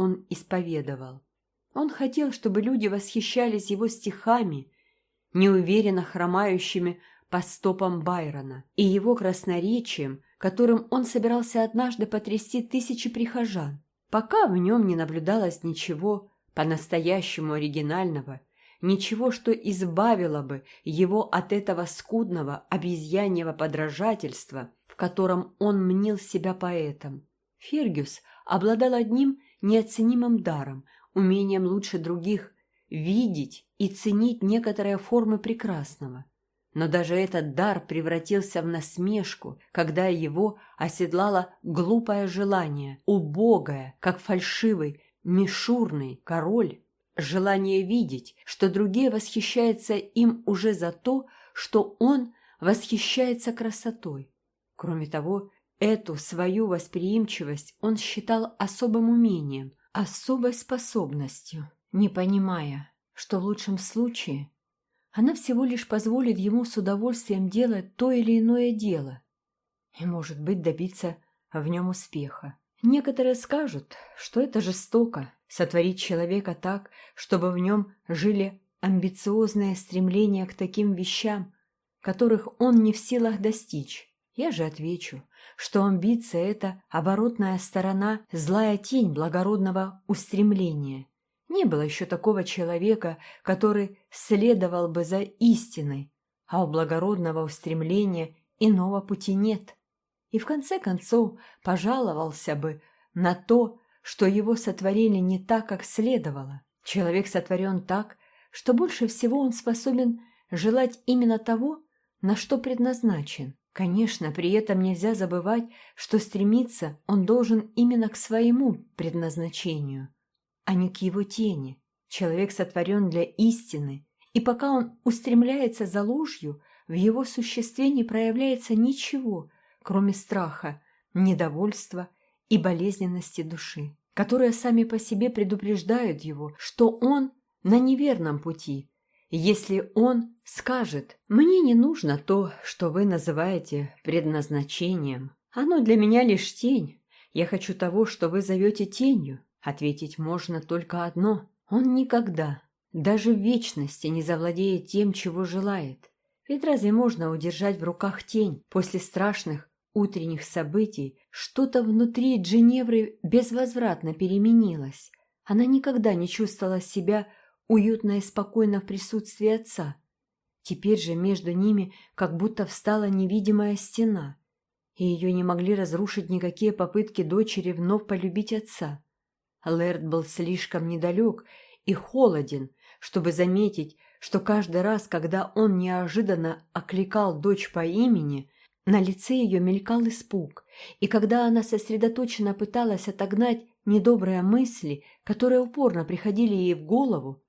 он исповедовал. Он хотел, чтобы люди восхищались его стихами, неуверенно хромающими по стопам Байрона, и его красноречием, которым он собирался однажды потрясти тысячи прихожан. Пока в нем не наблюдалось ничего по-настоящему оригинального, ничего, что избавило бы его от этого скудного обезьяньего подражательства, в котором он мнил себя поэтом. Фергюс обладал одним неоценимым даром, умением лучше других видеть и ценить некоторые формы прекрасного. Но даже этот дар превратился в насмешку, когда его оседлало глупое желание, убогое, как фальшивый, мишурный король, желание видеть, что другие восхищаются им уже за то, что он восхищается красотой. Кроме того, эту свою восприимчивость он считал особым умением, особой способностью, не понимая, что в лучшем случае она всего лишь позволит ему с удовольствием делать то или иное дело и, может быть, добиться в нем успеха. Некоторые скажут, что это жестоко – сотворить человека так, чтобы в нем жили амбициозные стремления к таким вещам, которых он не в силах достичь. Я же отвечу, что амбиция – это оборотная сторона, злая тень благородного устремления. Не было еще такого человека, который следовал бы за истиной, а у благородного устремления иного пути нет. И в конце концов пожаловался бы на то, что его сотворили не так, как следовало. Человек сотворен так, что больше всего он способен желать именно того, на что предназначен. Конечно, при этом нельзя забывать, что стремиться он должен именно к своему предназначению – а не к его тени. Человек сотворен для истины, и пока он устремляется за ложью, в его существе не проявляется ничего, кроме страха, недовольства и болезненности души, которые сами по себе предупреждают его, что он на неверном пути. Если он скажет «мне не нужно то, что вы называете предназначением, оно для меня лишь тень, я хочу того, что вы зовете тенью», Ответить можно только одно. Он никогда, даже в вечности, не завладеет тем, чего желает. Ведь разве можно удержать в руках тень после страшных утренних событий? Что-то внутри Дженевры безвозвратно переменилось. Она никогда не чувствовала себя уютно и спокойно в присутствии отца. Теперь же между ними как будто встала невидимая стена, и ее не могли разрушить никакие попытки дочери вновь полюбить отца. Лэрд был слишком недалек и холоден, чтобы заметить, что каждый раз, когда он неожиданно окликал дочь по имени, на лице ее мелькал испуг, и когда она сосредоточенно пыталась отогнать недобрые мысли, которые упорно приходили ей в голову,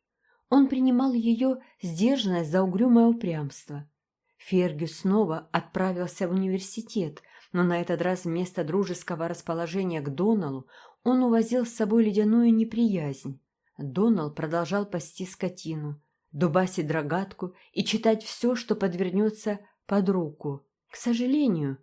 он принимал ее сдержанность за угрюмое упрямство. Фергюс снова отправился в университет, но на этот раз вместо дружеского расположения к Доналу он увозил с собой ледяную неприязнь. Донал продолжал пасти скотину, дубасить рогатку и читать все, что подвернется под руку. К сожалению,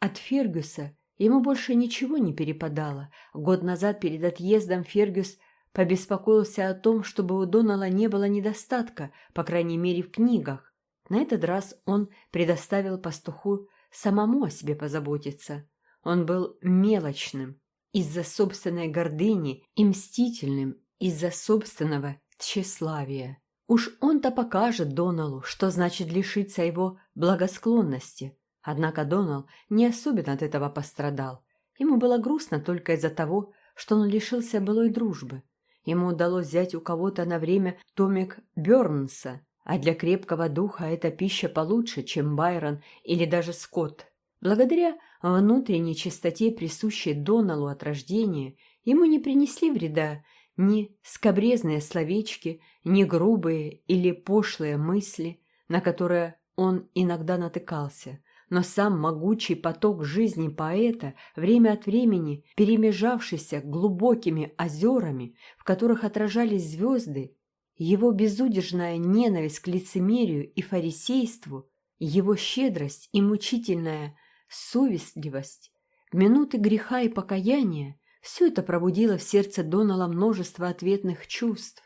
от Фергюса ему больше ничего не перепадало. Год назад перед отъездом Фергюс побеспокоился о том, чтобы у Донала не было недостатка, по крайней мере в книгах. На этот раз он предоставил пастуху самому о себе позаботиться. Он был мелочным, из-за собственной гордыни и мстительным из-за собственного тщеславия. Уж он-то покажет Доналу, что значит лишиться его благосклонности. Однако Донал не особенно от этого пострадал. Ему было грустно только из-за того, что он лишился былой дружбы. Ему удалось взять у кого-то на время томик Бёрнса, а для крепкого духа эта пища получше, чем Байрон или даже Скотт. Благодаря внутренней чистоте, присущей Доналу от рождения, ему не принесли вреда ни скобрезные словечки, ни грубые или пошлые мысли, на которые он иногда натыкался. Но сам могучий поток жизни поэта, время от времени перемежавшийся глубокими озерами, в которых отражались звезды, его безудержная ненависть к лицемерию и фарисейству, его щедрость и мучительная совестливость, минуты греха и покаяния, Все это пробудило в сердце Донала множество ответных чувств.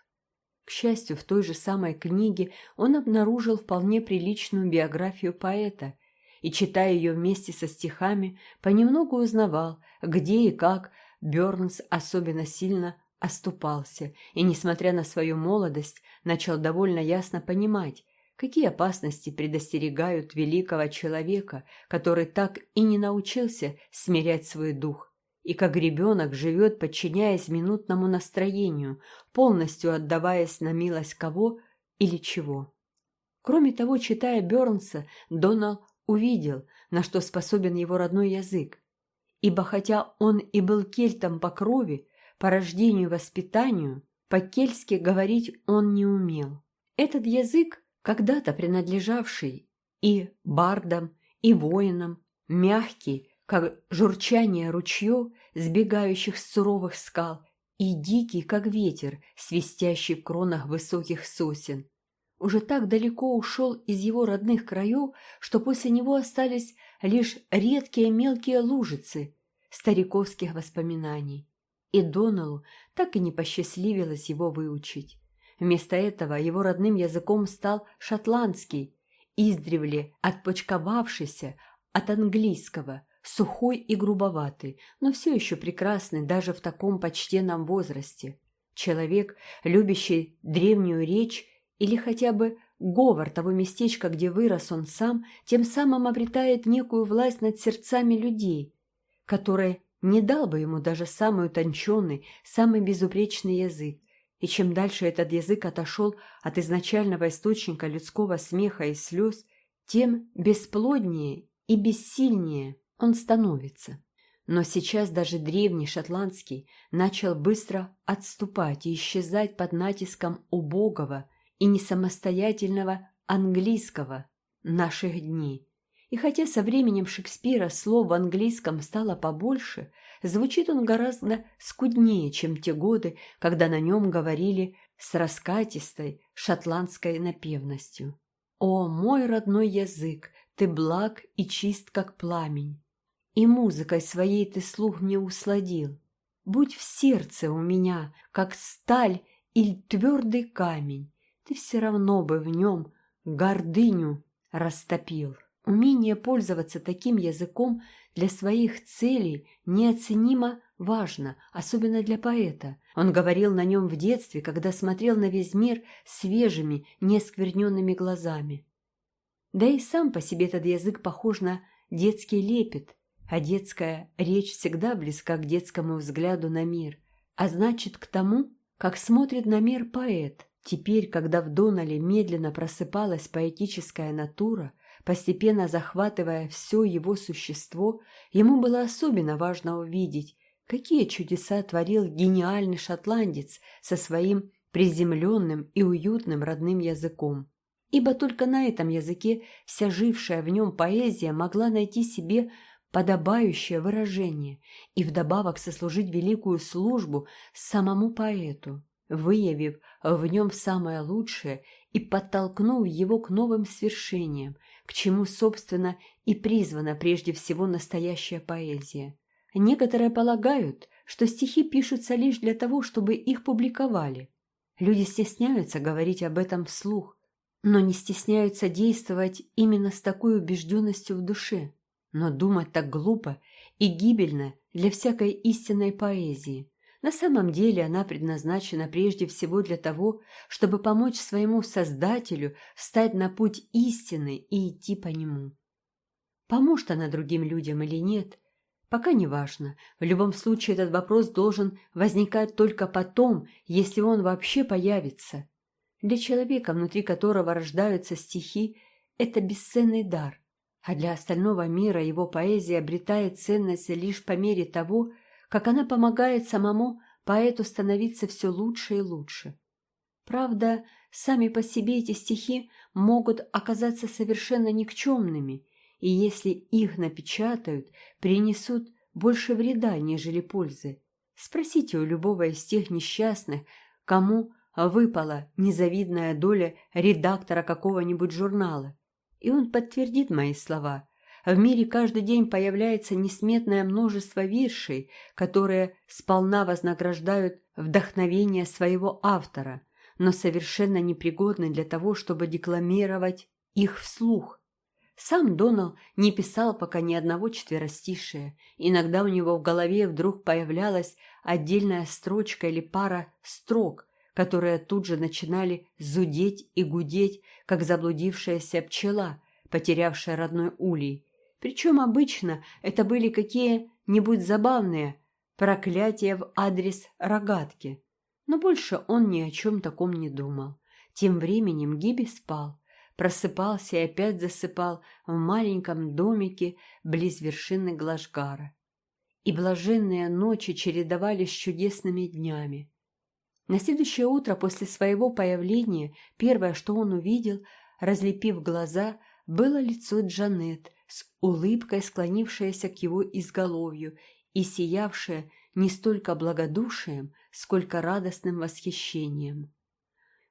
К счастью, в той же самой книге он обнаружил вполне приличную биографию поэта и, читая ее вместе со стихами, понемногу узнавал, где и как Бёрнс особенно сильно оступался и, несмотря на свою молодость, начал довольно ясно понимать, какие опасности предостерегают великого человека, который так и не научился смирять свой дух, и как ребенок живет, подчиняясь минутному настроению, полностью отдаваясь на милость кого или чего. Кроме того, читая Бёрнса, Донал увидел, на что способен его родной язык, ибо хотя он и был кельтом по крови, по рождению и воспитанию, по-кельски говорить он не умел. Этот язык, когда-то принадлежавший и бардам, и воинам, мягкий, как журчание ручьев, сбегающих с суровых скал, и дикий, как ветер, свистящий в кронах высоких сосен. Уже так далеко ушел из его родных краев, что после него остались лишь редкие мелкие лужицы стариковских воспоминаний и Доналу так и не посчастливилось его выучить. Вместо этого его родным языком стал шотландский, издревле отпочковавшийся от английского, сухой и грубоватый, но все еще прекрасный даже в таком почтенном возрасте. Человек, любящий древнюю речь или хотя бы говор того местечка, где вырос он сам, тем самым обретает некую власть над сердцами людей, которые не дал бы ему даже самый утонченный, самый безупречный язык. И чем дальше этот язык отошел от изначального источника людского смеха и слез, тем бесплоднее и бессильнее он становится. Но сейчас даже древний шотландский начал быстро отступать и исчезать под натиском убогого и несамостоятельного английского наших дней. И хотя со временем Шекспира слов в английском стало побольше, звучит он гораздо скуднее, чем те годы, когда на нем говорили с раскатистой шотландской напевностью. «О, мой родной язык, ты благ и чист, как пламень, и музыкой своей ты слух мне усладил. Будь в сердце у меня, как сталь или твердый камень, ты все равно бы в нем гордыню растопил». Умение пользоваться таким языком для своих целей неоценимо важно, особенно для поэта. Он говорил на нем в детстве, когда смотрел на весь мир свежими, неоскверненными глазами. Да и сам по себе этот язык похож на детский лепет, а детская речь всегда близка к детскому взгляду на мир, а значит к тому, как смотрит на мир поэт. Теперь, когда в Донале медленно просыпалась поэтическая натура, Постепенно захватывая все его существо, ему было особенно важно увидеть, какие чудеса творил гениальный шотландец со своим приземленным и уютным родным языком. Ибо только на этом языке вся жившая в нем поэзия могла найти себе подобающее выражение и вдобавок сослужить великую службу самому поэту, выявив в нем самое лучшее и подтолкнув его к новым свершениям, к чему, собственно, и призвана прежде всего настоящая поэзия. Некоторые полагают, что стихи пишутся лишь для того, чтобы их публиковали. Люди стесняются говорить об этом вслух, но не стесняются действовать именно с такой убежденностью в душе. Но думать так глупо и гибельно для всякой истинной поэзии. На самом деле она предназначена прежде всего для того, чтобы помочь своему Создателю встать на путь истины и идти по нему. Поможет она другим людям или нет, пока не важно. В любом случае этот вопрос должен возникать только потом, если он вообще появится. Для человека, внутри которого рождаются стихи, это бесценный дар, а для остального мира его поэзия обретает ценность лишь по мере того, как она помогает самому поэту становиться все лучше и лучше. Правда, сами по себе эти стихи могут оказаться совершенно никчемными, и если их напечатают, принесут больше вреда, нежели пользы. Спросите у любого из тех несчастных, кому выпала незавидная доля редактора какого-нибудь журнала, и он подтвердит мои слова. В мире каждый день появляется несметное множество виршей, которые сполна вознаграждают вдохновение своего автора, но совершенно непригодны для того, чтобы декламировать их вслух. Сам Донал не писал пока ни одного четверостишия. Иногда у него в голове вдруг появлялась отдельная строчка или пара строк, которые тут же начинали зудеть и гудеть, как заблудившаяся пчела, потерявшая родной улей. Причем обычно это были какие-нибудь забавные проклятия в адрес рогатки. Но больше он ни о чем таком не думал. Тем временем Гиби спал, просыпался и опять засыпал в маленьком домике близ вершины Глажгара. И блаженные ночи чередовались с чудесными днями. На следующее утро после своего появления первое, что он увидел, разлепив глаза, было лицо Джанет с улыбкой, склонившееся к его изголовью и сиявшее не столько благодушием, сколько радостным восхищением.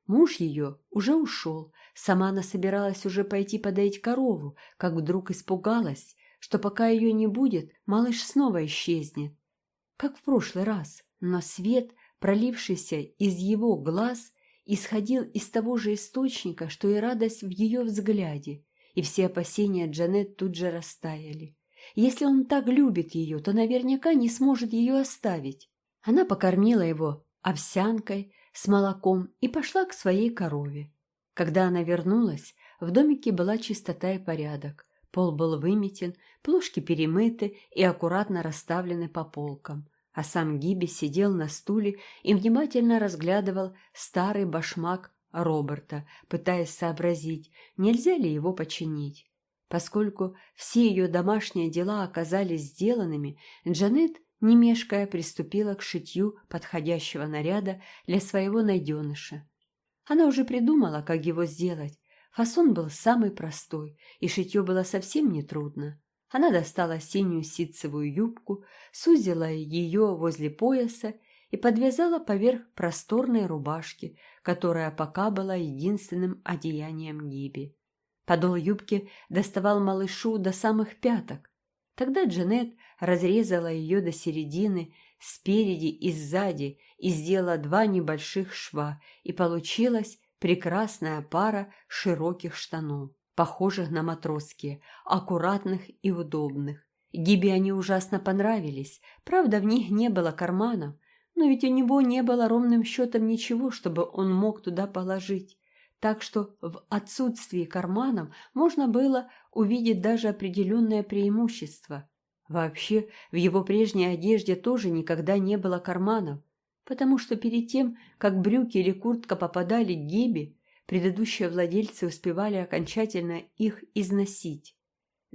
Муж ее уже ушел, сама она собиралась уже пойти подоить корову, как вдруг испугалась, что пока ее не будет, малыш снова исчезнет. Как в прошлый раз, но свет – пролившийся из его глаз, исходил из того же источника, что и радость в ее взгляде, и все опасения Джанет тут же растаяли. Если он так любит ее, то наверняка не сможет ее оставить. Она покормила его овсянкой с молоком и пошла к своей корове. Когда она вернулась, в домике была чистота и порядок. Пол был выметен, плошки перемыты и аккуратно расставлены по полкам а сам Гиби сидел на стуле и внимательно разглядывал старый башмак Роберта, пытаясь сообразить, нельзя ли его починить. Поскольку все ее домашние дела оказались сделанными, Джанет, не мешкая, приступила к шитью подходящего наряда для своего найденыша. Она уже придумала, как его сделать. Фасон был самый простой, и шитье было совсем нетрудно. Она достала синюю ситцевую юбку, сузила ее возле пояса и подвязала поверх просторной рубашки, которая пока была единственным одеянием Гиби. Подол юбки доставал малышу до самых пяток. Тогда Джанет разрезала ее до середины, спереди и сзади, и сделала два небольших шва, и получилась прекрасная пара широких штанов похожих на матросские, аккуратных и удобных. Гиби они ужасно понравились, правда, в них не было карманов, но ведь у него не было ровным счетом ничего, чтобы он мог туда положить. Так что в отсутствии карманов можно было увидеть даже определенное преимущество. Вообще, в его прежней одежде тоже никогда не было карманов, потому что перед тем, как брюки или куртка попадали к Гиби, Предыдущие владельцы успевали окончательно их износить.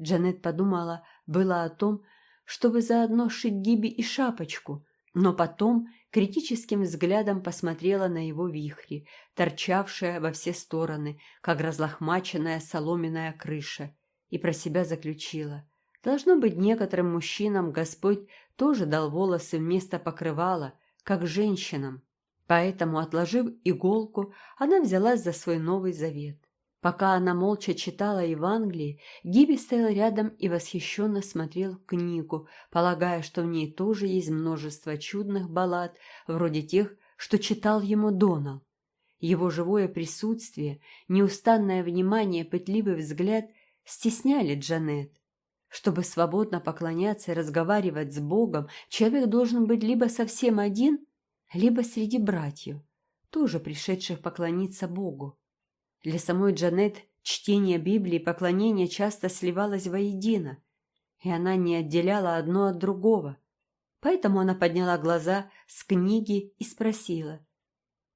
Джанет подумала было о том, чтобы заодно шить Гиби и шапочку, но потом критическим взглядом посмотрела на его вихри, торчавшие во все стороны, как разлохмаченная соломенная крыша, и про себя заключила. Должно быть, некоторым мужчинам Господь тоже дал волосы вместо покрывала, как женщинам. Поэтому, отложив иголку, она взялась за свой Новый Завет. Пока она молча читала Евангелие, Гиби стоял рядом и восхищенно смотрел книгу, полагая, что в ней тоже есть множество чудных баллад, вроде тех, что читал ему Донал. Его живое присутствие, неустанное внимание, пытливый взгляд стесняли Джанет. Чтобы свободно поклоняться и разговаривать с Богом, человек должен быть либо совсем один – либо среди братьев, тоже пришедших поклониться Богу. Для самой Джанет чтение Библии и поклонение часто сливалось воедино, и она не отделяла одно от другого. Поэтому она подняла глаза с книги и спросила.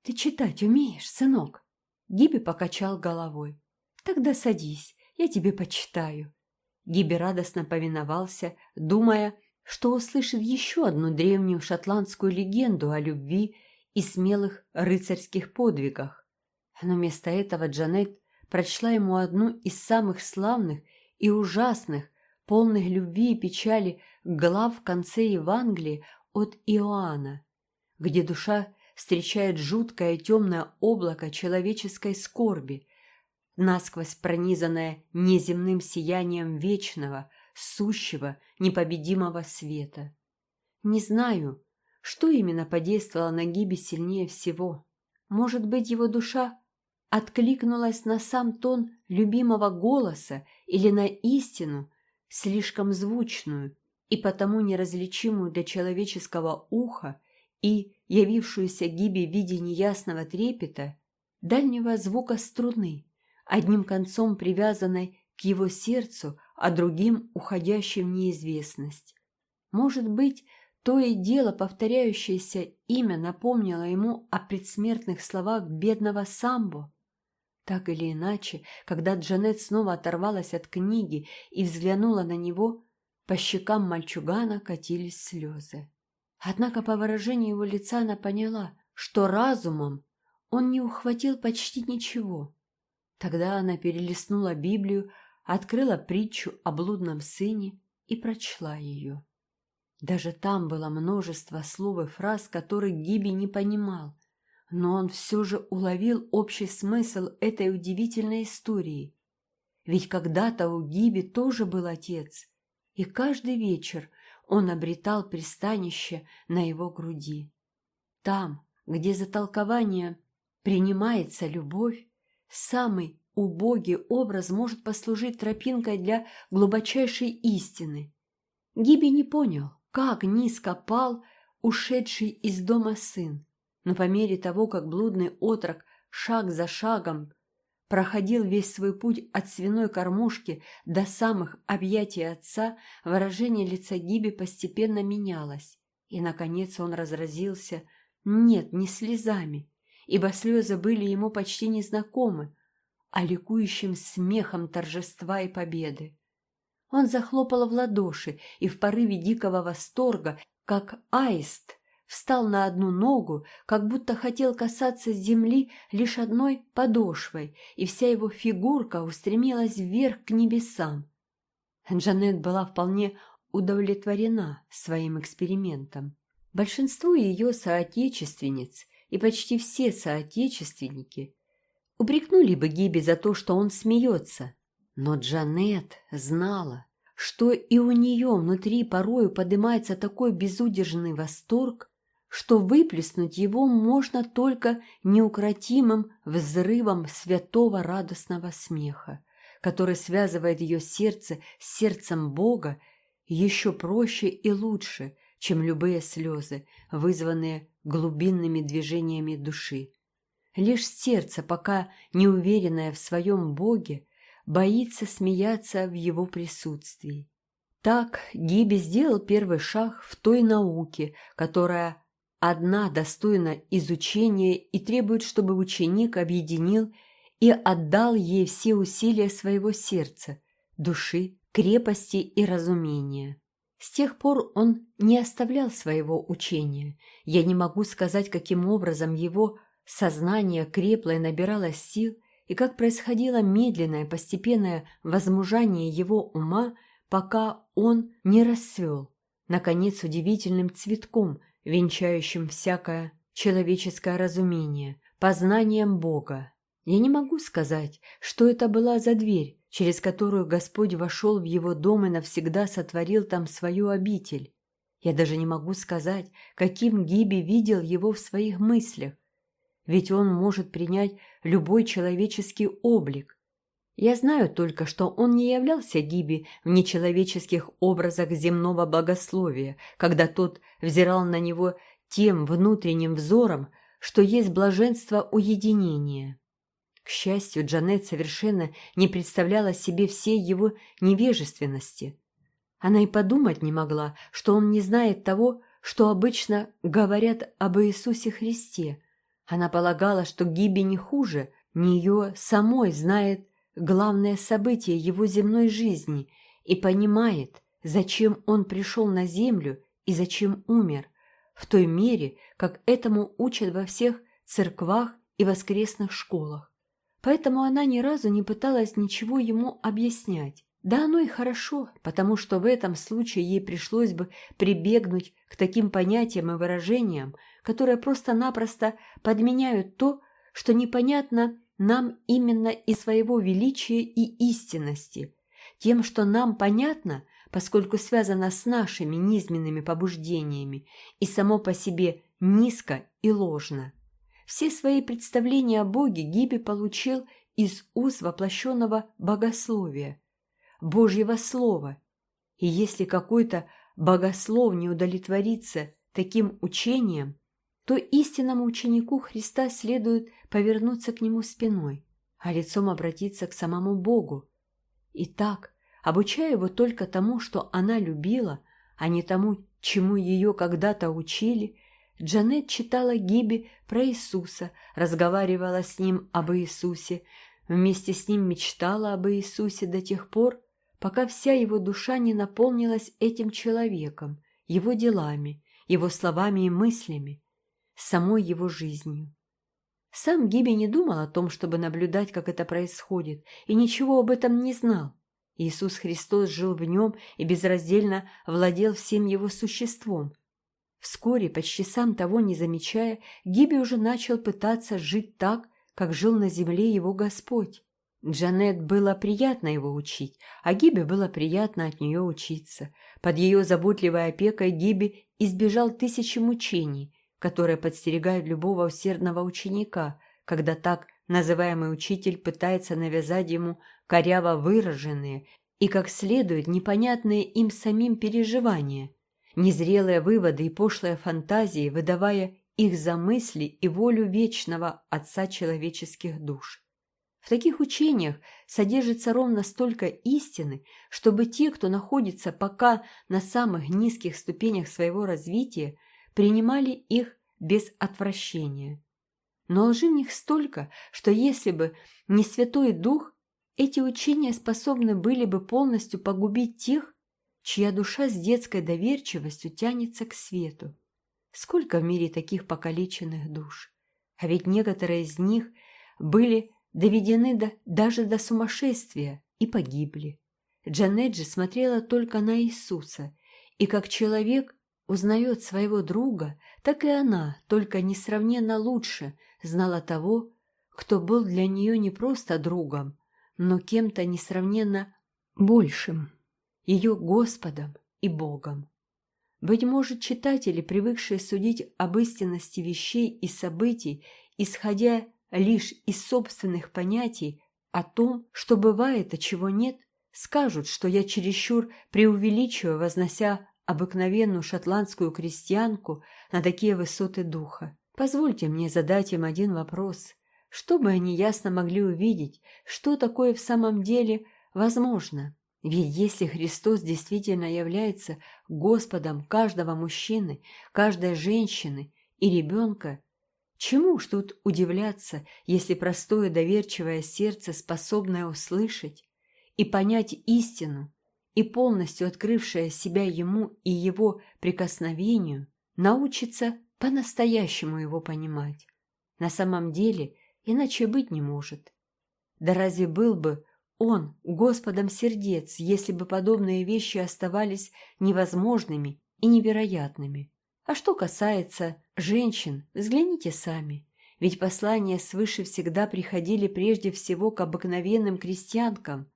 «Ты читать умеешь, сынок?» Гиби покачал головой. «Тогда садись, я тебе почитаю». Гиби радостно повиновался, думая, что услышит еще одну древнюю шотландскую легенду о любви и смелых рыцарских подвигах. Но вместо этого Джанет прочла ему одну из самых славных и ужасных, полных любви и печали глав в конце Евангелия от Иоанна, где душа встречает жуткое темное облако человеческой скорби, насквозь пронизанная неземным сиянием вечного, сущего, непобедимого света. Не знаю, что именно подействовало на Гиби сильнее всего. Может быть, его душа откликнулась на сам тон любимого голоса или на истину, слишком звучную и потому неразличимую для человеческого уха и явившуюся Гиби в виде неясного трепета, дальнего звука струны, одним концом привязанной к его сердцу, а другим уходящим в неизвестность. Может быть, то и дело повторяющееся имя напомнило ему о предсмертных словах бедного Самбо. Так или иначе, когда Джанет снова оторвалась от книги и взглянула на него, по щекам мальчугана катились слезы. Однако по выражению его лица она поняла, что разумом он не ухватил почти ничего. Тогда она перелистнула Библию, открыла притчу о блудном сыне и прочла ее. Даже там было множество слов и фраз, которые Гиби не понимал, но он все же уловил общий смысл этой удивительной истории. Ведь когда-то у Гиби тоже был отец, и каждый вечер он обретал пристанище на его груди. Там, где за толкование принимается любовь, самый убогий образ может послужить тропинкой для глубочайшей истины. Гиби не понял, как низко пал ушедший из дома сын. Но по мере того, как блудный отрок шаг за шагом проходил весь свой путь от свиной кормушки до самых объятий отца, выражение лица Гиби постепенно менялось. И, наконец, он разразился, нет, не слезами, ибо слезы были ему почти незнакомы, а ликующим смехом торжества и победы. Он захлопал в ладоши и в порыве дикого восторга, как аист, встал на одну ногу, как будто хотел касаться земли лишь одной подошвой, и вся его фигурка устремилась вверх к небесам. Джанет была вполне удовлетворена своим экспериментом. Большинство ее соотечественниц и почти все соотечественники упрекнули бы Гиби за то, что он смеется, но Джанет знала, что и у нее внутри порою поднимается такой безудержный восторг, что выплеснуть его можно только неукротимым взрывом святого радостного смеха, который связывает ее сердце с сердцем Бога еще проще и лучше, чем любые слезы, вызванные глубинными движениями души. Лишь сердце, пока неуверенное в своем Боге, боится смеяться в его присутствии. Так Гиби сделал первый шаг в той науке, которая одна достойна изучения и требует, чтобы ученик объединил и отдал ей все усилия своего сердца, души, крепости и разумения. С тех пор он не оставлял своего учения. Я не могу сказать, каким образом его сознание крепло и набиралось сил, и как происходило медленное постепенное возмужание его ума, пока он не расцвел, наконец, удивительным цветком, венчающим всякое человеческое разумение, познанием Бога. Я не могу сказать, что это была за дверь, через которую Господь вошел в его дом и навсегда сотворил там свою обитель. Я даже не могу сказать, каким Гиби видел его в своих мыслях, ведь он может принять любой человеческий облик. Я знаю только, что он не являлся Гиби в нечеловеческих образах земного богословия, когда тот взирал на него тем внутренним взором, что есть блаженство уединения. К счастью, Джанет совершенно не представляла себе всей его невежественности. Она и подумать не могла, что он не знает того, что обычно говорят об Иисусе Христе, она полагала, что Гиби не хуже, нее самой знает главное событие его земной жизни и понимает, зачем он пришел на землю и зачем умер, в той мере, как этому учат во всех церквах и воскресных школах. Поэтому она ни разу не пыталась ничего ему объяснять. Да оно и хорошо, потому что в этом случае ей пришлось бы прибегнуть к таким понятиям и выражениям, которые просто-напросто подменяют то, что непонятно нам именно из своего величия и истинности, тем, что нам понятно, поскольку связано с нашими низменными побуждениями и само по себе низко и ложно. Все свои представления о Боге Гиби получил из уз воплощенного богословия, Божьего Слова. И если какой-то богослов не удовлетворится таким учением, то истинному ученику Христа следует повернуться к нему спиной, а лицом обратиться к самому Богу. Итак, обучая его только тому, что она любила, а не тому, чему ее когда-то учили, Джанет читала Гиби про Иисуса, разговаривала с ним об Иисусе, вместе с ним мечтала об Иисусе до тех пор, пока вся его душа не наполнилась этим человеком, его делами, его словами и мыслями, самой его жизнью. Сам Гиби не думал о том, чтобы наблюдать, как это происходит, и ничего об этом не знал. Иисус Христос жил в нем и безраздельно владел всем его существом. Вскоре, почти сам того не замечая, Гиби уже начал пытаться жить так, как жил на земле его Господь. Джанет было приятно его учить, а Гиби было приятно от нее учиться. Под ее заботливой опекой Гиби избежал тысячи мучений, которые подстерегают любого усердного ученика, когда так называемый учитель пытается навязать ему коряво выраженные и, как следует, непонятные им самим переживания, незрелые выводы и пошлые фантазии, выдавая их за мысли и волю вечного Отца человеческих душ. В таких учениях содержится ровно столько истины, чтобы те, кто находится пока на самых низких ступенях своего развития, принимали их без отвращения. Но лжи в них столько, что если бы не Святой Дух, эти учения способны были бы полностью погубить тех, чья душа с детской доверчивостью тянется к свету. Сколько в мире таких покалеченных душ? А ведь некоторые из них были доведены до, даже до сумасшествия и погибли. Джанет же смотрела только на Иисуса, и как человек узнает своего друга, так и она, только несравненно лучше, знала того, кто был для нее не просто другом, но кем-то несравненно большим, ее Господом и Богом. Быть может, читатели, привыкшие судить об истинности вещей и событий, исходя лишь из собственных понятий о том, что бывает, а чего нет, скажут, что я чересчур преувеличиваю, вознося обыкновенную шотландскую крестьянку на такие высоты духа. Позвольте мне задать им один вопрос, чтобы они ясно могли увидеть, что такое в самом деле возможно. Ведь если Христос действительно является Господом каждого мужчины, каждой женщины и ребенка, Чему уж тут удивляться, если простое доверчивое сердце, способное услышать и понять истину, и полностью открывшее себя ему и его прикосновению, научится по-настоящему его понимать. На самом деле иначе быть не может. Да разве был бы он Господом сердец, если бы подобные вещи оставались невозможными и невероятными? А что касается женщин, взгляните сами. Ведь послания свыше всегда приходили прежде всего к обыкновенным крестьянкам.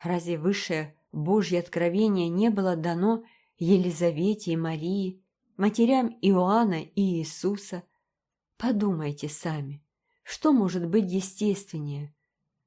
Разве высшее Божье откровение не было дано Елизавете и Марии, матерям Иоанна и Иисуса? Подумайте сами, что может быть естественнее?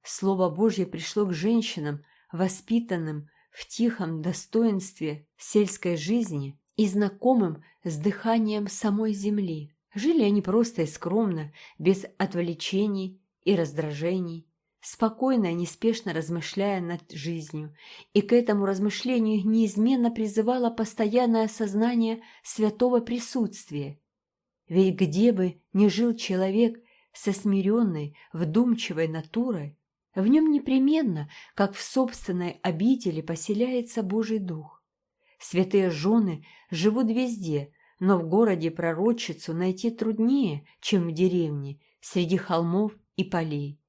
Слово Божье пришло к женщинам, воспитанным в тихом достоинстве сельской жизни и знакомым с дыханием самой земли. Жили они просто и скромно, без отвлечений и раздражений, спокойно и неспешно размышляя над жизнью, и к этому размышлению неизменно призывало постоянное осознание святого присутствия. Ведь где бы ни жил человек со смиренной, вдумчивой натурой, в нем непременно, как в собственной обители, поселяется Божий Дух. Святые жены живут везде, но в городе пророчицу найти труднее, чем в деревне, среди холмов и полей.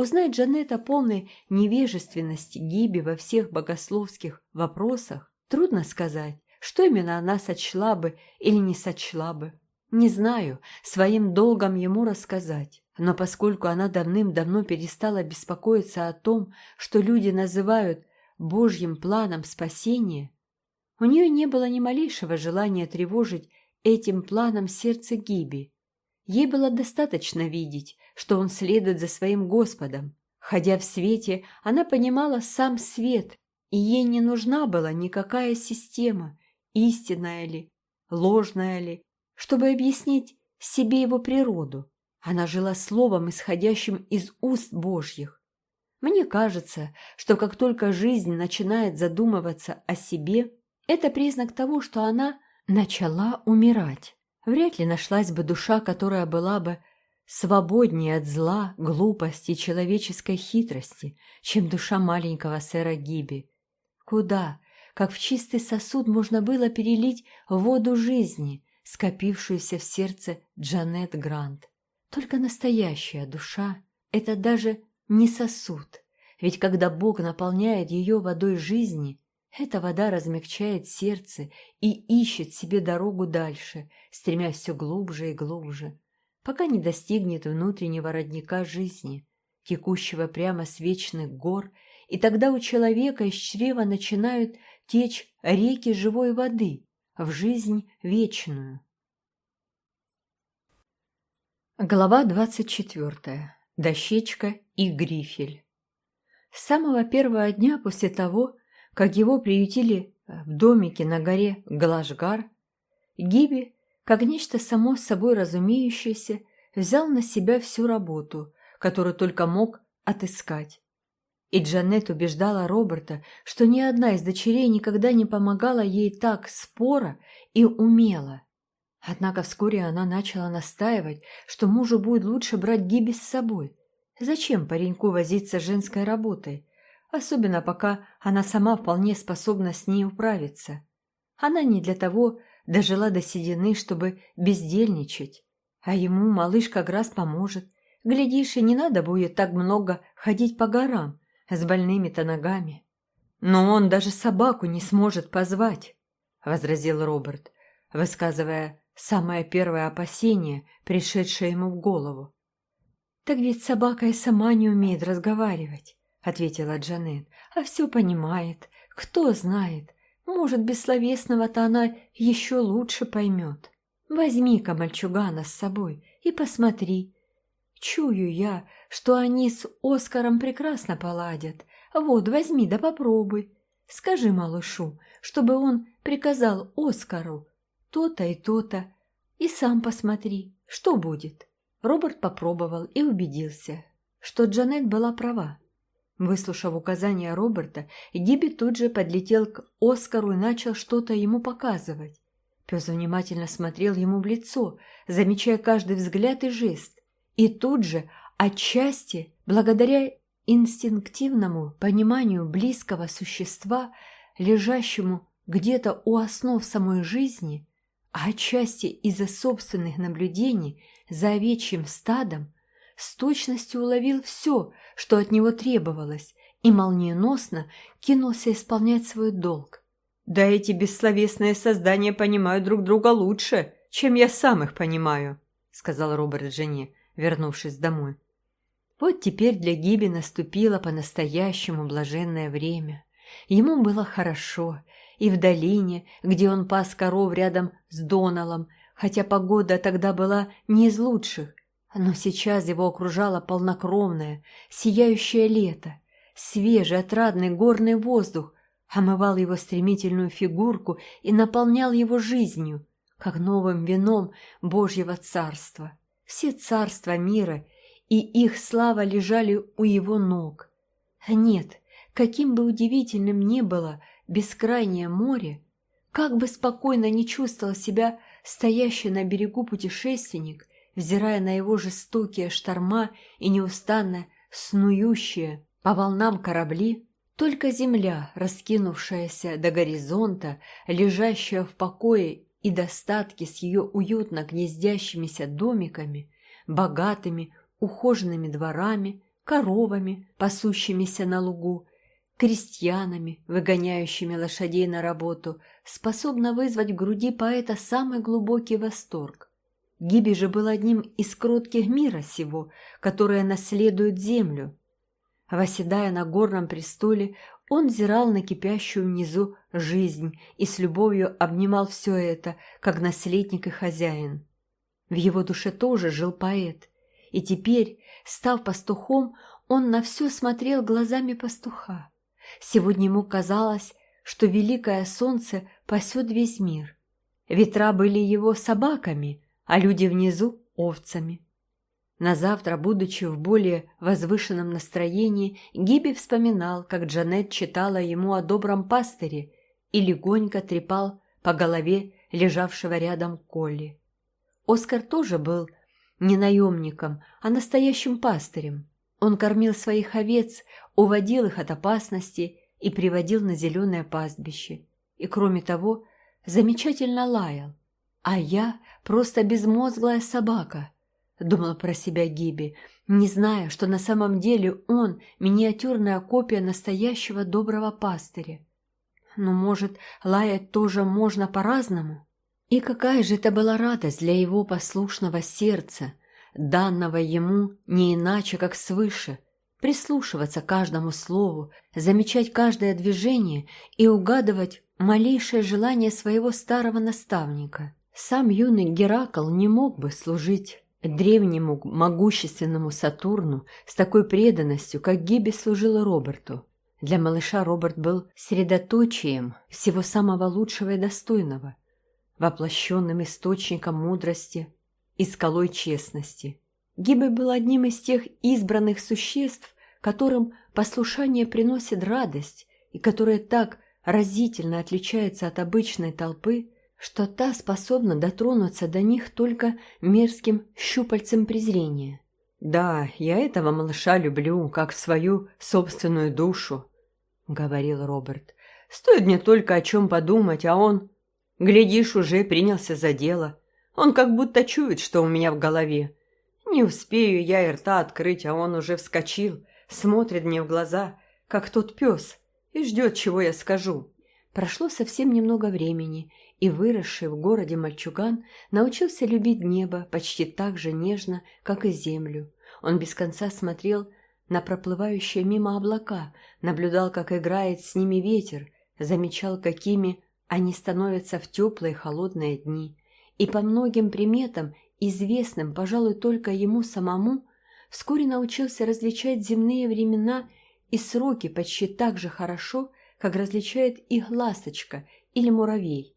Узнать Джанет о полной невежественности Гиби во всех богословских вопросах трудно сказать, что именно она сочла бы или не сочла бы. Не знаю, своим долгом ему рассказать. Но поскольку она давным-давно перестала беспокоиться о том, что люди называют Божьим планом спасения, у нее не было ни малейшего желания тревожить этим планом сердце Гиби. Ей было достаточно видеть, что он следует за своим Господом. Ходя в свете, она понимала сам свет, и ей не нужна была никакая система, истинная ли, ложная ли, чтобы объяснить себе его природу. Она жила словом, исходящим из уст Божьих. Мне кажется, что как только жизнь начинает задумываться о себе, это признак того, что она начала умирать. Вряд ли нашлась бы душа, которая была бы свободнее от зла, глупости и человеческой хитрости, чем душа маленького сэра Гиби. Куда, как в чистый сосуд, можно было перелить воду жизни, скопившуюся в сердце Джанет Грант. Только настоящая душа – это даже не сосуд, ведь когда Бог наполняет ее водой жизни, эта вода размягчает сердце и ищет себе дорогу дальше, стремясь все глубже и глубже, пока не достигнет внутреннего родника жизни, текущего прямо с вечных гор, и тогда у человека из чрева начинают течь реки живой воды в жизнь вечную. Глава двадцать четвертая. Дощечка и грифель. С самого первого дня после того, как его приютили в домике на горе Глажгар, Гиби, как нечто само собой разумеющееся, взял на себя всю работу, которую только мог отыскать. И Джанет убеждала Роберта, что ни одна из дочерей никогда не помогала ей так споро и умело. Однако вскоре она начала настаивать, что мужу будет лучше брать Гиби с собой. Зачем пареньку возиться с женской работой? Особенно пока она сама вполне способна с ней управиться. Она не для того дожила до седины, чтобы бездельничать. А ему малыш как раз поможет. Глядишь, и не надо будет так много ходить по горам с больными-то ногами. Но он даже собаку не сможет позвать, — возразил Роберт, высказывая самое первое опасение, пришедшее ему в голову. «Так ведь собака и сама не умеет разговаривать», — ответила Джанет, — «а все понимает. Кто знает, может, бессловесного-то она еще лучше поймет. Возьми-ка мальчугана с собой и посмотри. Чую я, что они с Оскаром прекрасно поладят. Вот, возьми да попробуй. Скажи малышу, чтобы он приказал Оскару то-то и то-то, и сам посмотри, что будет. Роберт попробовал и убедился, что Джанет была права. Выслушав указания Роберта, Гиби тут же подлетел к Оскару и начал что-то ему показывать. Пес внимательно смотрел ему в лицо, замечая каждый взгляд и жест. И тут же, отчасти, благодаря инстинктивному пониманию близкого существа, лежащему где-то у основ самой жизни, а отчасти из-за собственных наблюдений за овечьим стадом, с точностью уловил все, что от него требовалось, и молниеносно кинулся исполнять свой долг. «Да эти бессловесные создания понимают друг друга лучше, чем я сам их понимаю», сказал Роберт жене, вернувшись домой. Вот теперь для Гиби наступило по-настоящему блаженное время. Ему было хорошо, и в долине, где он пас коров рядом с Доналом, хотя погода тогда была не из лучших, но сейчас его окружало полнокровное, сияющее лето, свежий, отрадный горный воздух омывал его стремительную фигурку и наполнял его жизнью, как новым вином Божьего царства. Все царства мира и их слава лежали у его ног. Нет, каким бы удивительным ни было бескрайнее море, как бы спокойно не чувствовал себя стоящий на берегу путешественник, взирая на его жестокие шторма и неустанно снующие по волнам корабли, только земля, раскинувшаяся до горизонта, лежащая в покое и достатке с ее уютно гнездящимися домиками, богатыми ухоженными дворами, коровами, пасущимися на лугу, крестьянами, выгоняющими лошадей на работу, способна вызвать в груди поэта самый глубокий восторг. Гиби же был одним из кротких мира сего, которые наследуют землю. Восседая на горном престоле, он взирал на кипящую внизу жизнь и с любовью обнимал все это, как наследник и хозяин. В его душе тоже жил поэт, и теперь, став пастухом, он на все смотрел глазами пастуха. Сегодня ему казалось, что великое солнце пасет весь мир. Ветра были его собаками, а люди внизу – овцами. На завтра, будучи в более возвышенном настроении, Гиби вспоминал, как Джанет читала ему о добром пастыре и легонько трепал по голове лежавшего рядом Колли. Оскар тоже был не наемником, а настоящим пастырем. Он кормил своих овец, уводил их от опасности и приводил на зеленое пастбище. И, кроме того, замечательно лаял. А я просто безмозглая собака, думал про себя Гиби, не зная, что на самом деле он миниатюрная копия настоящего доброго пастыря. Но, может, лаять тоже можно по-разному? И какая же это была радость для его послушного сердца, данного ему не иначе, как свыше, прислушиваться к каждому слову, замечать каждое движение и угадывать малейшее желание своего старого наставника. Сам юный Геракл не мог бы служить древнему могущественному Сатурну с такой преданностью, как Гиби служила Роберту. Для малыша Роберт был средоточием всего самого лучшего и достойного, воплощенным источником мудрости и скалой честности. Гиби был одним из тех избранных существ, которым послушание приносит радость и которые так разительно отличаются от обычной толпы, что та способна дотронуться до них только мерзким щупальцем презрения. «Да, я этого малыша люблю, как свою собственную душу», — говорил Роберт. «Стоит мне только о чем подумать, а он, глядишь, уже принялся за дело. Он как будто чует, что у меня в голове. Не успею я и рта открыть, а он уже вскочил, смотрит мне в глаза, как тот пес, и ждет, чего я скажу». Прошло совсем немного времени, и выросший в городе мальчуган научился любить небо почти так же нежно, как и землю. Он без конца смотрел на проплывающие мимо облака, наблюдал, как играет с ними ветер, замечал, какими они становятся в теплые холодные дни, и по многим приметам, известным, пожалуй, только ему самому, вскоре научился различать земные времена и сроки почти так же хорошо, как различает их ласточка или муравей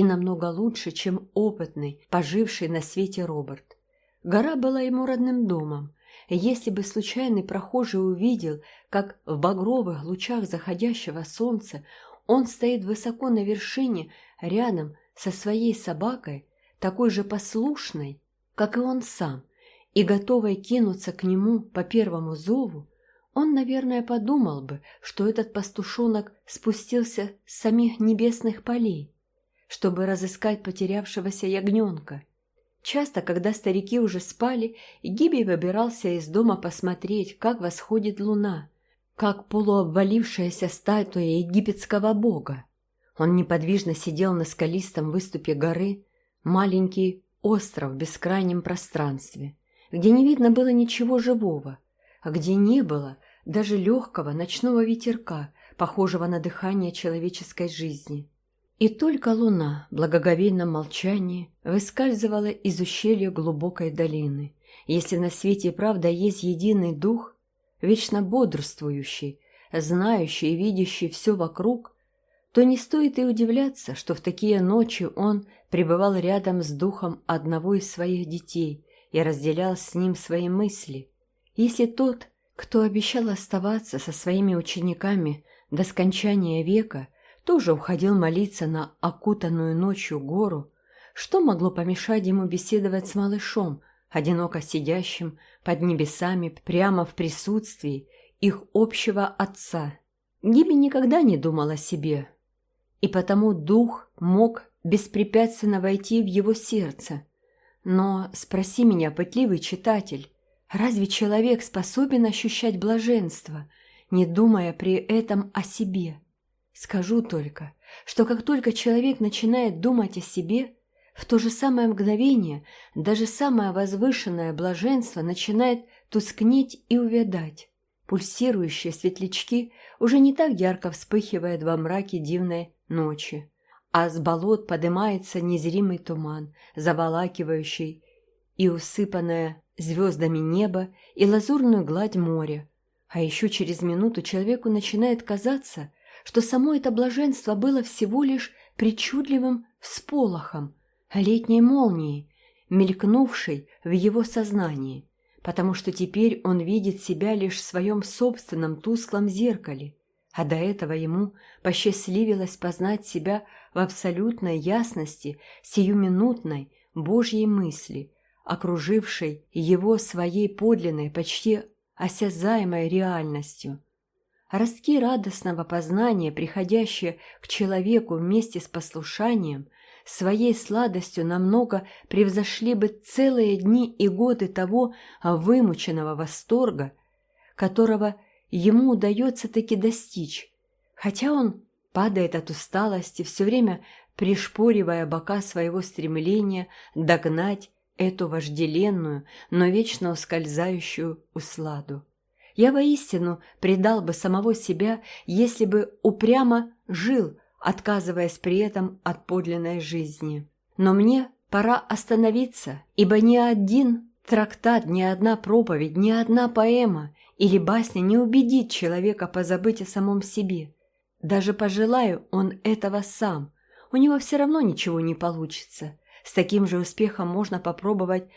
и намного лучше, чем опытный, поживший на свете Роберт. Гора была ему родным домом. Если бы случайный прохожий увидел, как в багровых лучах заходящего солнца он стоит высоко на вершине рядом со своей собакой, такой же послушной, как и он сам, и готовой кинуться к нему по первому зову, он, наверное, подумал бы, что этот пастушонок спустился с самих небесных полей чтобы разыскать потерявшегося ягненка. Часто, когда старики уже спали, Гиби выбирался из дома посмотреть, как восходит луна, как полуобвалившаяся статуя египетского бога. Он неподвижно сидел на скалистом выступе горы, маленький остров в бескрайнем пространстве, где не видно было ничего живого, а где не было даже легкого ночного ветерка, похожего на дыхание человеческой жизни. И только луна в благоговейном молчании выскальзывала из ущелья глубокой долины. Если на свете правда есть единый дух, вечно бодрствующий, знающий и видящий все вокруг, то не стоит и удивляться, что в такие ночи он пребывал рядом с духом одного из своих детей и разделял с ним свои мысли. Если тот, кто обещал оставаться со своими учениками до скончания века, тоже уходил молиться на окутанную ночью гору, что могло помешать ему беседовать с малышом, одиноко сидящим под небесами прямо в присутствии их общего отца? Гиби никогда не думал о себе, и потому дух мог беспрепятственно войти в его сердце. Но спроси меня, пытливый читатель, разве человек способен ощущать блаженство, не думая при этом о себе? Скажу только, что как только человек начинает думать о себе, В то же самое мгновение даже самое возвышенное блаженство начинает тускнеть и увядать. Пульсирующие светлячки уже не так ярко вспыхивают во мраке дивной ночи, а с болот поднимается незримый туман, заволакивающий и усыпанное звездами небо и лазурную гладь моря. А еще через минуту человеку начинает казаться, что само это блаженство было всего лишь причудливым всполохом, летней молнией, мелькнувшей в его сознании потому что теперь он видит себя лишь в своем собственном тусклом зеркале, а до этого ему посчастливилось познать себя в абсолютной ясности сиюминутной Божьей мысли, окружившей его своей подлинной, почти осязаемой реальностью. Ростки радостного познания, приходящие к человеку вместе с послушанием – своей сладостью намного превзошли бы целые дни и годы того вымученного восторга, которого ему удается таки достичь, хотя он падает от усталости, все время пришпоривая бока своего стремления догнать эту вожделенную, но вечно ускользающую усладу. Я воистину предал бы самого себя, если бы упрямо жил отказываясь при этом от подлинной жизни. Но мне пора остановиться, ибо ни один трактат, ни одна проповедь, ни одна поэма или басня не убедит человека позабыть о самом себе. Даже пожелаю он этого сам, у него все равно ничего не получится. С таким же успехом можно попробовать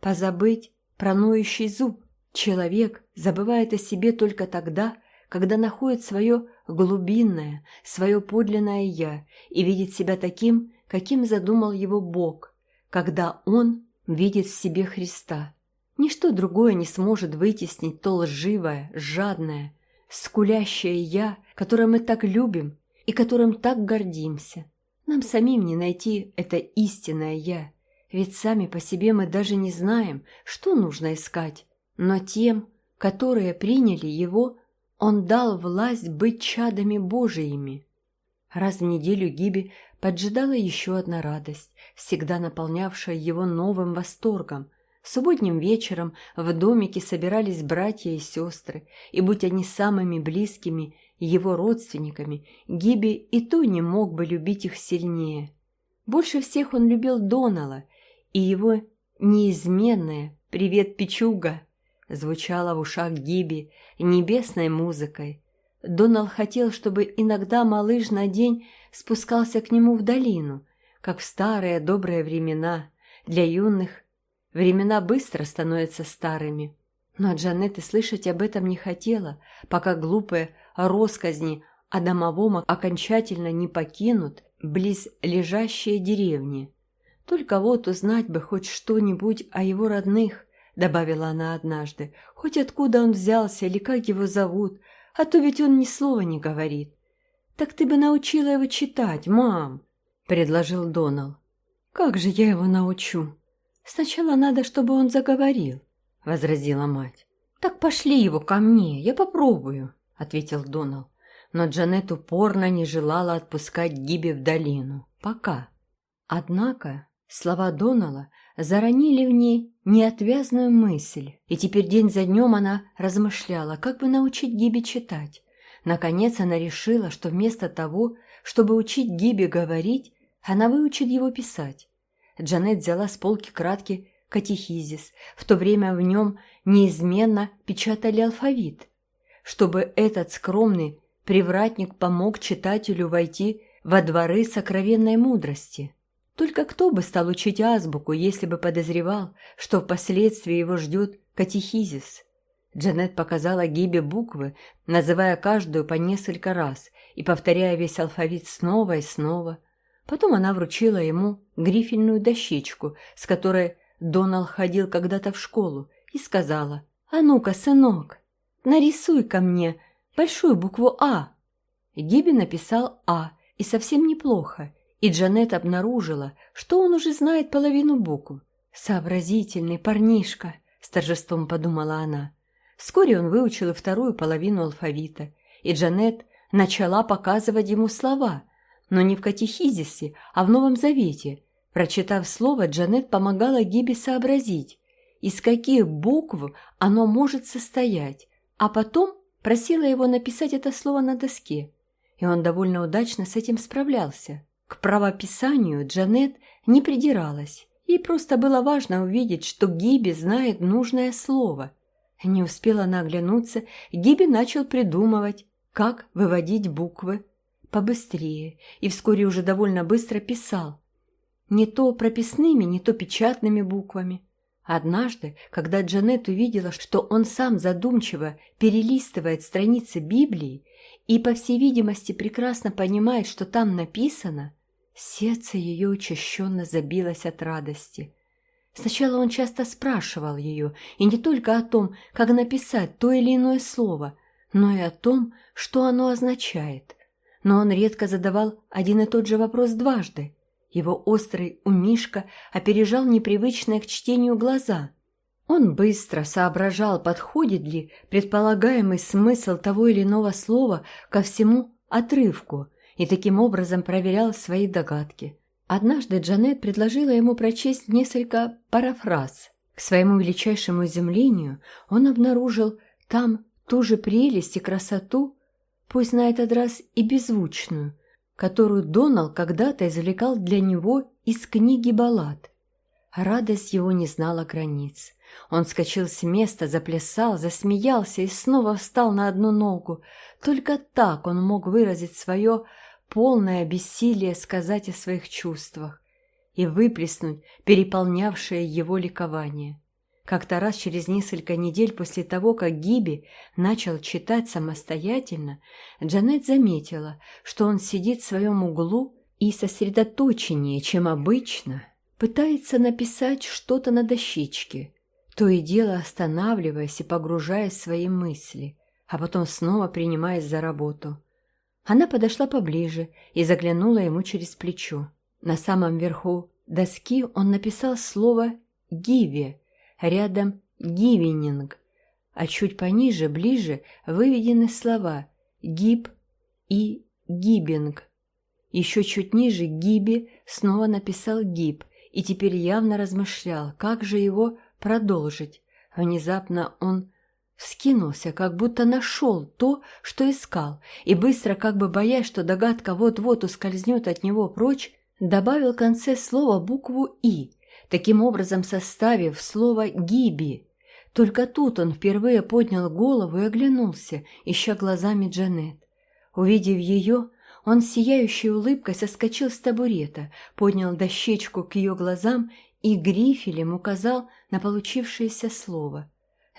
позабыть про ноющий зуб. Человек забывает о себе только тогда, когда находит свое глубинное, свое подлинное «я» и видит себя таким, каким задумал его Бог, когда он видит в себе Христа. Ничто другое не сможет вытеснить то лживое, жадное, скулящее «я», которое мы так любим и которым так гордимся. Нам самим не найти это истинное «я», ведь сами по себе мы даже не знаем, что нужно искать, но тем, которые приняли его, он дал власть быть чадами Божиими. Раз в неделю Гиби поджидала еще одна радость, всегда наполнявшая его новым восторгом. Субботним вечером в домике собирались братья и сестры, и будь они самыми близкими его родственниками, Гиби и то не мог бы любить их сильнее. Больше всех он любил Донала, и его неизменное «Привет, Пичуга!» Звучало в ушах Гиби небесной музыкой. Донал хотел, чтобы иногда малыш на день спускался к нему в долину, как в старые добрые времена. Для юных времена быстро становятся старыми. Но Джанет и слышать об этом не хотела, пока глупые росказни о домовом окончательно не покинут близ лежащие деревни. Только вот узнать бы хоть что-нибудь о его родных, — добавила она однажды, — «хоть откуда он взялся или как его зовут, а то ведь он ни слова не говорит». «Так ты бы научила его читать, мам», — предложил Донал. «Как же я его научу?» «Сначала надо, чтобы он заговорил», — возразила мать. «Так пошли его ко мне, я попробую», — ответил Донал. Но Джанет упорно не желала отпускать Гиби в долину. Пока. Однако слова Донала заронили в ней неотвязную мысль, и теперь день за днем она размышляла, как бы научить Гиби читать. Наконец она решила, что вместо того, чтобы учить Гиби говорить, она выучит его писать. Джанет взяла с полки краткий катехизис, в то время в нем неизменно печатали алфавит, чтобы этот скромный привратник помог читателю войти во дворы сокровенной мудрости. Только кто бы стал учить азбуку, если бы подозревал, что впоследствии его ждет катехизис? Джанет показала Гибе буквы, называя каждую по несколько раз и повторяя весь алфавит снова и снова. Потом она вручила ему грифельную дощечку, с которой Донал ходил когда-то в школу, и сказала, «А ну-ка, сынок, нарисуй ко мне большую букву «А». Гиби написал «А», и совсем неплохо, и Джанет обнаружила, что он уже знает половину букв. «Сообразительный парнишка», — с торжеством подумала она. Вскоре он выучил и вторую половину алфавита, и Джанет начала показывать ему слова, но не в катехизисе, а в Новом Завете, Прочитав слово, Джанет помогала Гиби сообразить, из каких букв оно может состоять, а потом просила его написать это слово на доске, и он довольно удачно с этим справлялся. К правописанию Джанет не придиралась, ей просто было важно увидеть, что Гиби знает нужное слово. Не успела она оглянуться, Гиби начал придумывать, как выводить буквы побыстрее, и вскоре уже довольно быстро писал. Не то прописными, не то печатными буквами. Однажды, когда Джанет увидела, что он сам задумчиво перелистывает страницы Библии и, по всей видимости, прекрасно понимает, что там написано, сердце ее учащенно забилось от радости. Сначала он часто спрашивал ее, и не только о том, как написать то или иное слово, но и о том, что оно означает. Но он редко задавал один и тот же вопрос дважды. Его острый умишка опережал непривычные к чтению глаза. Он быстро соображал, подходит ли предполагаемый смысл того или иного слова ко всему отрывку, и таким образом проверял свои догадки. Однажды Джанет предложила ему прочесть несколько парафраз. К своему величайшему изумлению он обнаружил там ту же прелесть и красоту, пусть на этот раз и беззвучную, которую Донал когда-то извлекал для него из книги баллад. Радость его не знала границ. Он вскочил с места, заплясал, засмеялся и снова встал на одну ногу. Только так он мог выразить свое полное бессилие сказать о своих чувствах и выплеснуть переполнявшее его ликование. Как-то раз через несколько недель после того, как Гиби начал читать самостоятельно, Джанет заметила, что он сидит в своем углу и сосредоточеннее, чем обычно, пытается написать что-то на дощечке, то и дело останавливаясь и погружаясь в свои мысли, а потом снова принимаясь за работу. Она подошла поближе и заглянула ему через плечо. На самом верху доски он написал слово «гиви», рядом «гивенинг», а чуть пониже, ближе, выведены слова «гиб» и «гибинг». Еще чуть ниже «гиби» снова написал «гиб» и теперь явно размышлял, как же его продолжить. Внезапно он вскинулся, как будто нашел то, что искал, и быстро, как бы боясь, что догадка вот-вот ускользнет от него прочь, добавил в конце слова букву «и», таким образом составив слово «гиби». Только тут он впервые поднял голову и оглянулся, ища глазами Джанет. Увидев ее, он сияющей улыбкой соскочил с табурета, поднял дощечку к ее глазам и грифелем указал на получившееся слово.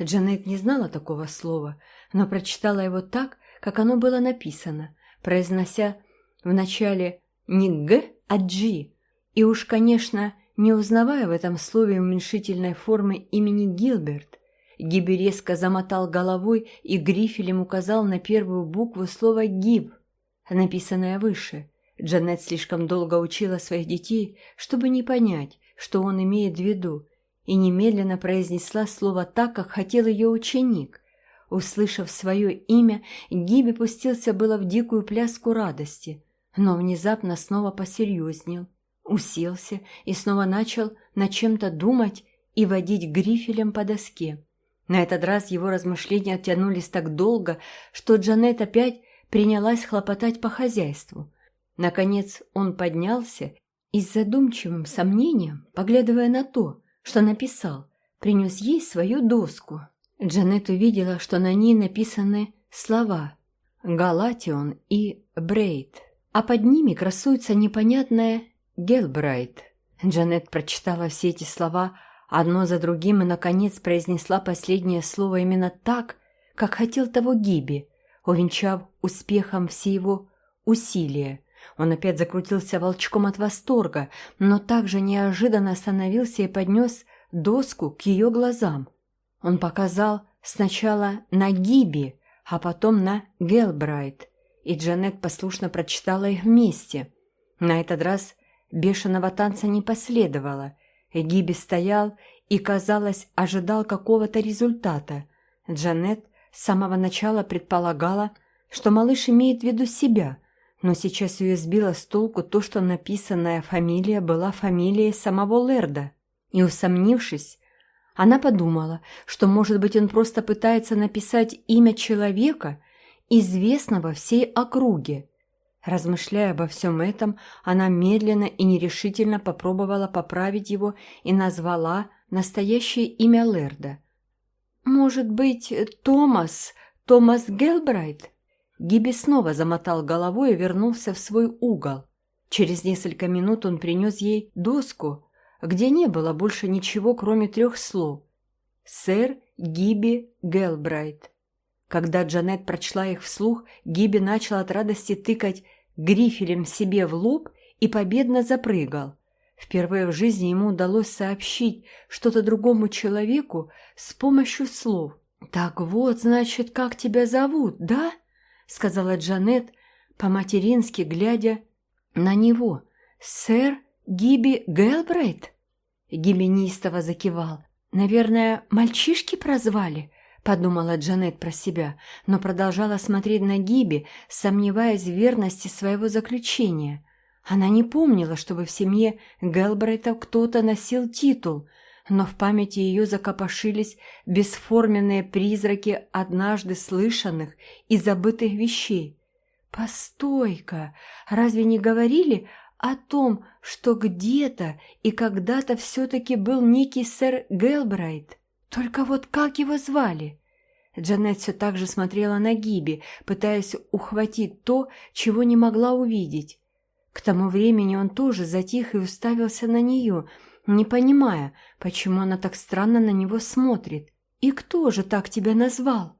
Джанет не знала такого слова, но прочитала его так, как оно было написано, произнося вначале не «г», а «джи», и уж, конечно, не узнавая в этом слове уменьшительной формы имени Гилберт, Гиби резко замотал головой и грифелем указал на первую букву слова «гиб», написанное выше. Джанет слишком долго учила своих детей, чтобы не понять, что он имеет в виду, и немедленно произнесла слово так, как хотел ее ученик. Услышав свое имя, Гиби пустился было в дикую пляску радости, но внезапно снова посерьезнел уселся и снова начал над чем-то думать и водить грифелем по доске. На этот раз его размышления оттянулись так долго, что Джанет опять принялась хлопотать по хозяйству. Наконец он поднялся и с задумчивым сомнением, поглядывая на то, что написал, принес ей свою доску. Джанет увидела, что на ней написаны слова «Галатион» и «Брейд», а под ними красуется непонятное Гелбрайт. Джанет прочитала все эти слова одно за другим и, наконец, произнесла последнее слово именно так, как хотел того Гиби, увенчав успехом все его усилия. Он опять закрутился волчком от восторга, но также неожиданно остановился и поднес доску к ее глазам. Он показал сначала на Гиби, а потом на Гелбрайт, и Джанет послушно прочитала их вместе. На этот раз Бешеного танца не последовало. Гиби стоял и, казалось, ожидал какого-то результата. Джанет с самого начала предполагала, что малыш имеет в виду себя, но сейчас ее сбило с толку то, что написанная фамилия была фамилией самого Лерда. И, усомнившись, она подумала, что, может быть, он просто пытается написать имя человека, известного всей округе. Размышляя обо всем этом, она медленно и нерешительно попробовала поправить его и назвала настоящее имя Лерда. «Может быть, Томас, Томас Гелбрайт?» Гиби снова замотал головой и вернулся в свой угол. Через несколько минут он принес ей доску, где не было больше ничего, кроме трех слов. «Сэр Гиби Гелбрайт». Когда Джанет прочла их вслух, Гиби начал от радости тыкать грифелем себе в лоб и победно запрыгал. Впервые в жизни ему удалось сообщить что-то другому человеку с помощью слов. «Так вот, значит, как тебя зовут, да?» — сказала Джанет, по-матерински глядя на него. «Сэр Гиби Гелбрейт?» Гиби неистово закивал. «Наверное, мальчишки прозвали?» — подумала Джанет про себя, но продолжала смотреть на Гиби, сомневаясь в верности своего заключения. Она не помнила, чтобы в семье Гелбрейта кто-то носил титул, но в памяти ее закопошились бесформенные призраки однажды слышанных и забытых вещей. «Постой-ка! Разве не говорили о том, что где-то и когда-то все-таки был некий сэр Гелбрайт? Только вот как его звали?» Джанет все так же смотрела на Гиби, пытаясь ухватить то, чего не могла увидеть. К тому времени он тоже затих и уставился на нее – не понимая, почему она так странно на него смотрит. «И кто же так тебя назвал?»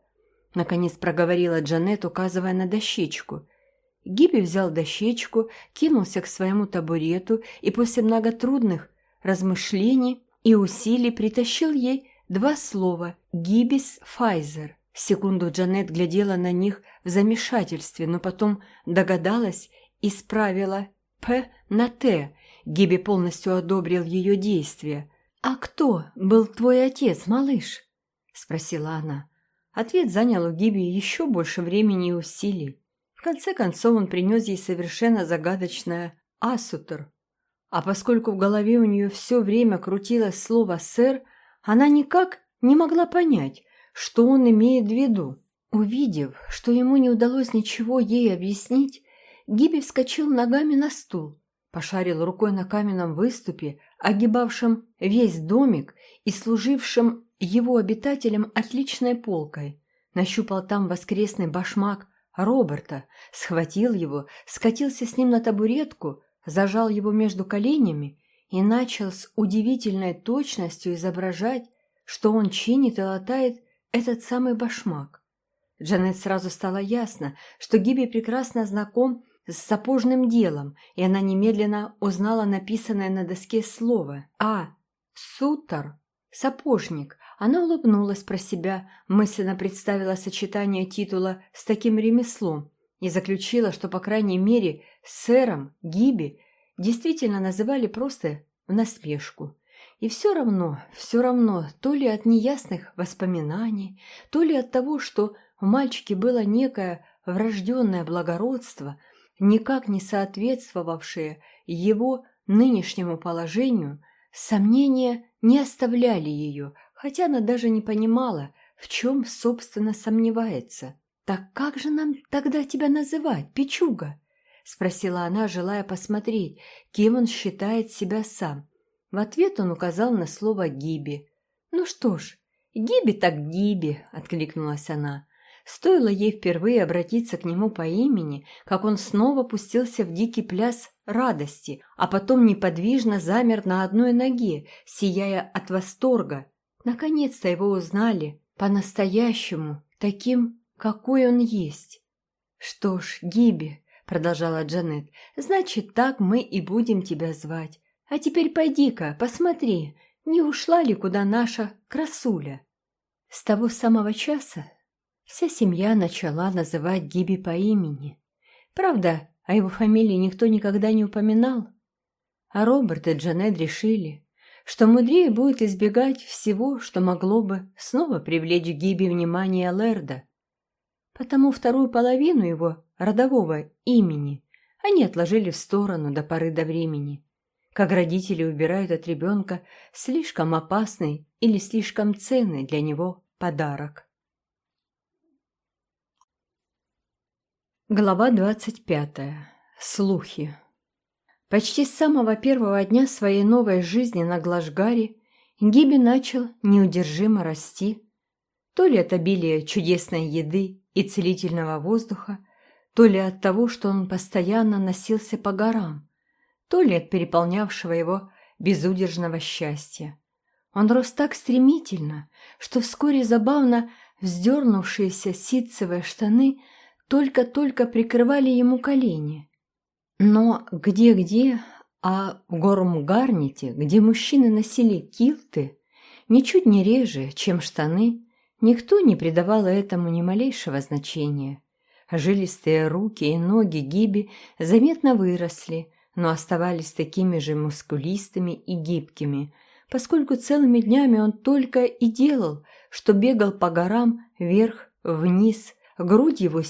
Наконец проговорила Джанет, указывая на дощечку. Гиби взял дощечку, кинулся к своему табурету и после многотрудных размышлений и усилий притащил ей два слова «Гибис Файзер». Секунду Джанет глядела на них в замешательстве, но потом догадалась и справила «П» на «Т», Гиби полностью одобрил ее действия. «А кто был твой отец, малыш?» – спросила она. Ответ занял у Гиби еще больше времени и усилий. В конце концов он принес ей совершенно загадочное «асутер». А поскольку в голове у нее все время крутилось слово «сэр», она никак не могла понять, что он имеет в виду. Увидев, что ему не удалось ничего ей объяснить, Гиби вскочил ногами на стул пошарил рукой на каменном выступе, огибавшем весь домик и служившем его обитателям отличной полкой. Нащупал там воскресный башмак Роберта, схватил его, скатился с ним на табуретку, зажал его между коленями и начал с удивительной точностью изображать, что он чинит и латает этот самый башмак. Джанет сразу стало ясно, что Гиби прекрасно знаком с сапожным делом, и она немедленно узнала написанное на доске слово «А. Сутор. Сапожник». Она улыбнулась про себя, мысленно представила сочетание титула с таким ремеслом и заключила, что, по крайней мере, сэром Гиби действительно называли просто в насмешку. И все равно, все равно, то ли от неясных воспоминаний, то ли от того, что в мальчике было некое врожденное благородство – никак не соответствовавшие его нынешнему положению, сомнения не оставляли ее, хотя она даже не понимала, в чем, собственно, сомневается. «Так как же нам тогда тебя называть, Пичуга?» — спросила она, желая посмотреть, кем он считает себя сам. В ответ он указал на слово «гиби». «Ну что ж, гиби так гиби», — откликнулась она. Стоило ей впервые обратиться к нему по имени, как он снова пустился в дикий пляс радости, а потом неподвижно замер на одной ноге, сияя от восторга. Наконец-то его узнали по-настоящему, таким, какой он есть. «Что ж, Гиби», — продолжала Джанет, — «значит, так мы и будем тебя звать. А теперь пойди-ка, посмотри, не ушла ли куда наша красуля?» С того самого часа Вся семья начала называть Гиби по имени. Правда, о его фамилии никто никогда не упоминал. А Роберт и Джанет решили, что мудрее будет избегать всего, что могло бы снова привлечь Гиби внимание Лерда. Потому вторую половину его родового имени они отложили в сторону до поры до времени. Как родители убирают от ребенка слишком опасный или слишком ценный для него подарок. Глава двадцать пятая. Слухи. Почти с самого первого дня своей новой жизни на Глажгаре Гиби начал неудержимо расти. То ли от обилия чудесной еды и целительного воздуха, то ли от того, что он постоянно носился по горам, то ли от переполнявшего его безудержного счастья. Он рос так стремительно, что вскоре забавно вздернувшиеся ситцевые штаны только-только прикрывали ему колени. Но где-где, а в Гормгарните, где мужчины носили килты, ничуть не реже, чем штаны, никто не придавал этому ни малейшего значения. Жилистые руки и ноги Гиби заметно выросли, но оставались такими же мускулистыми и гибкими, поскольку целыми днями он только и делал, что бегал по горам вверх, вниз, грудь его